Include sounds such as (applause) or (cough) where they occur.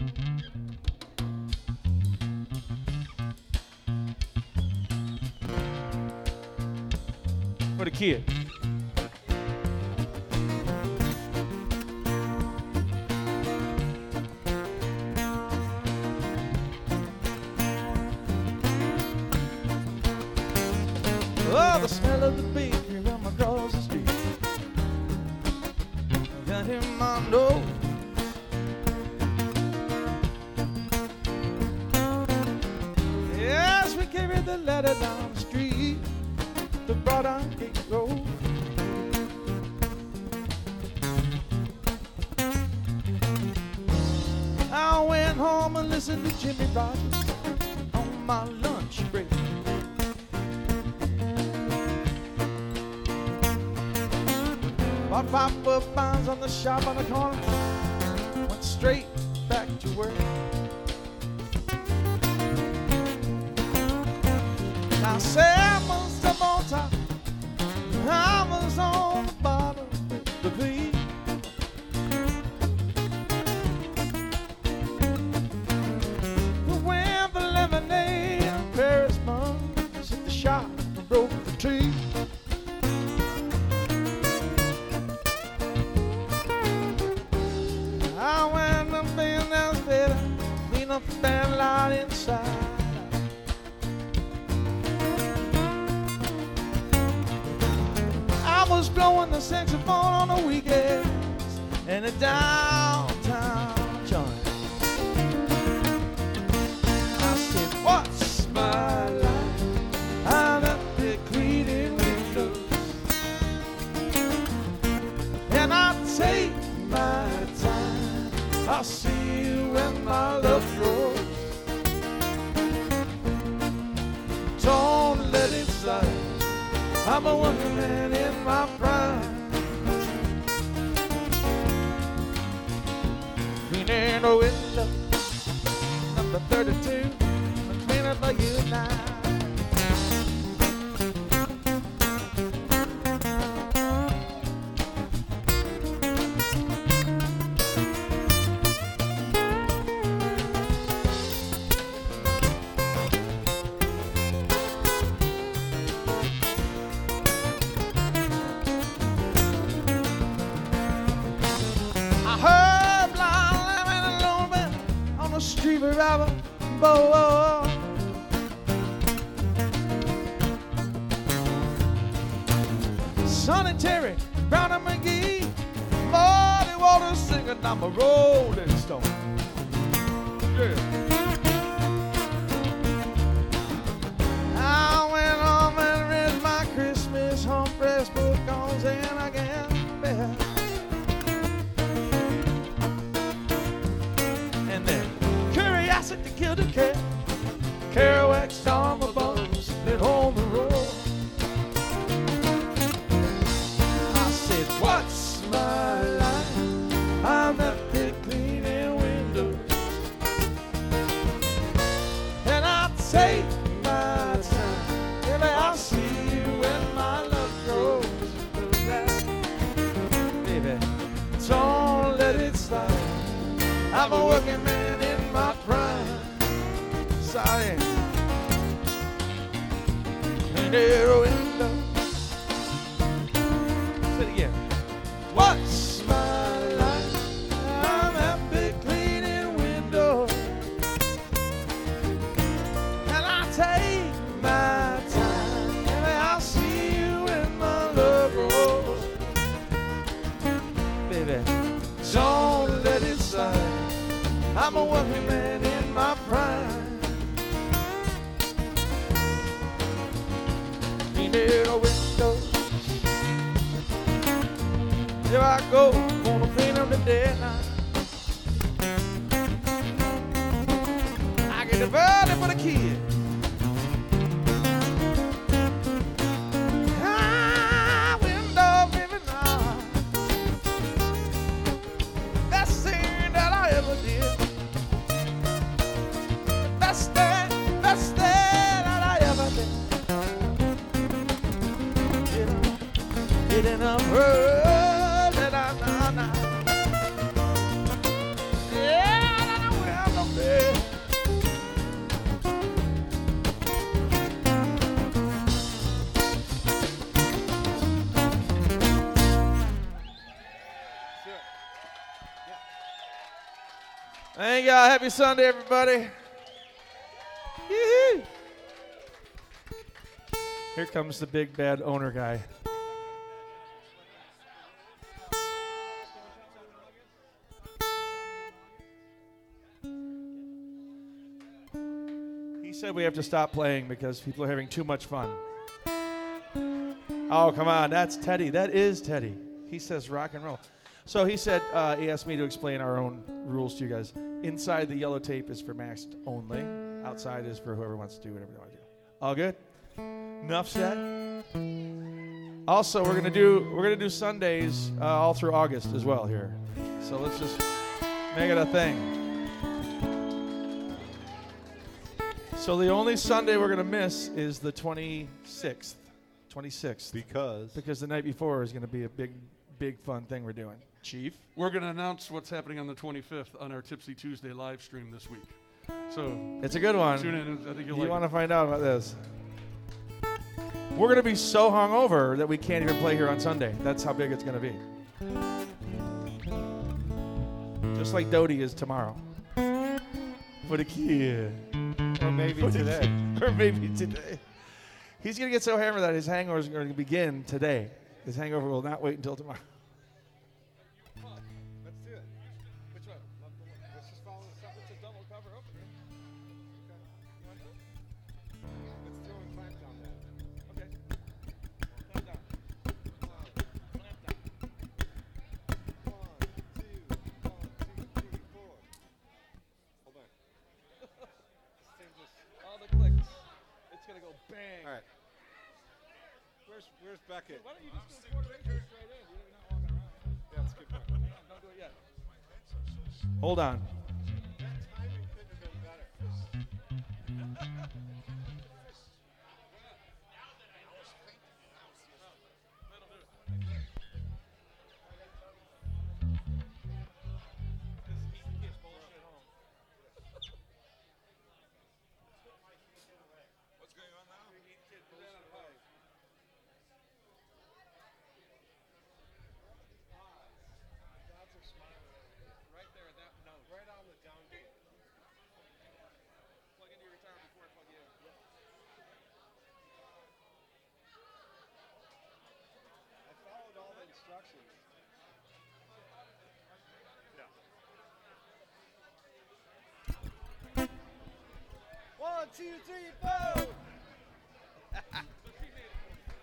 For the kid. Oh, the smell of the bakery The letter down the street to Broad Gate Road. I went home and listened to Jimmy Rogers on my lunch break. Bought five foot bonds on the shop on the corner. Went straight back to work. Was up on. I was on the bottom of the lemonade Paris the broke the tree. I went up in that bed, clean up band light inside. The saxophone on the weekends in a downtown joint. I said, What's my life? I'm up there cleaning windows. And I take my time. I'll see you when my love grows. Don't let it slide. I'm a working man in my prime. 32. I'm cleaning for you now. Revival. Boy. Sonny Terry, Brown and McGee, Muddy Waters singing, I'm a rolling stone. Yeah. Take my time. Baby, I'll see you when my love grows. Baby, don't let it slide. I'm a working man in my prime. Sorry. Working man in my prime. Cleaning a window. Here I go, Thank y'all. Happy Sunday, everybody. Here comes the big bad owner guy. We have to stop playing because people are having too much fun. Oh, come on. That's Teddy. That is Teddy. He says rock and roll. So he said, uh, he asked me to explain our own rules to you guys. Inside the yellow tape is for masked only. Outside is for whoever wants to do whatever they want to do. All good? Enough said. Also, we're gonna do we're gonna do Sundays uh, all through August as well here. So let's just make it a thing. So the only Sunday we're gonna miss is the 26th. 26th. Because Because the night before is gonna be a big, big fun thing we're doing. Chief. We're going to announce what's happening on the 25th on our Tipsy Tuesday live stream this week. So It's a good one. tune in. I think you'll You like want to find out about this? We're going to be so hungover that we can't even play here on Sunday. That's how big it's going to be. Just like Doty is tomorrow. For the kid. Or maybe today. (laughs) or maybe today. He's going to get so hammered that his hangover is going to begin today. His hangover will not wait until tomorrow. Where's Where's Beckett? Why don't you just go straight in? You're not walking around. Yeah, that's a good point. Don't do it yet. Hold on. That timing couldn't have been better. (laughs) two, three, four.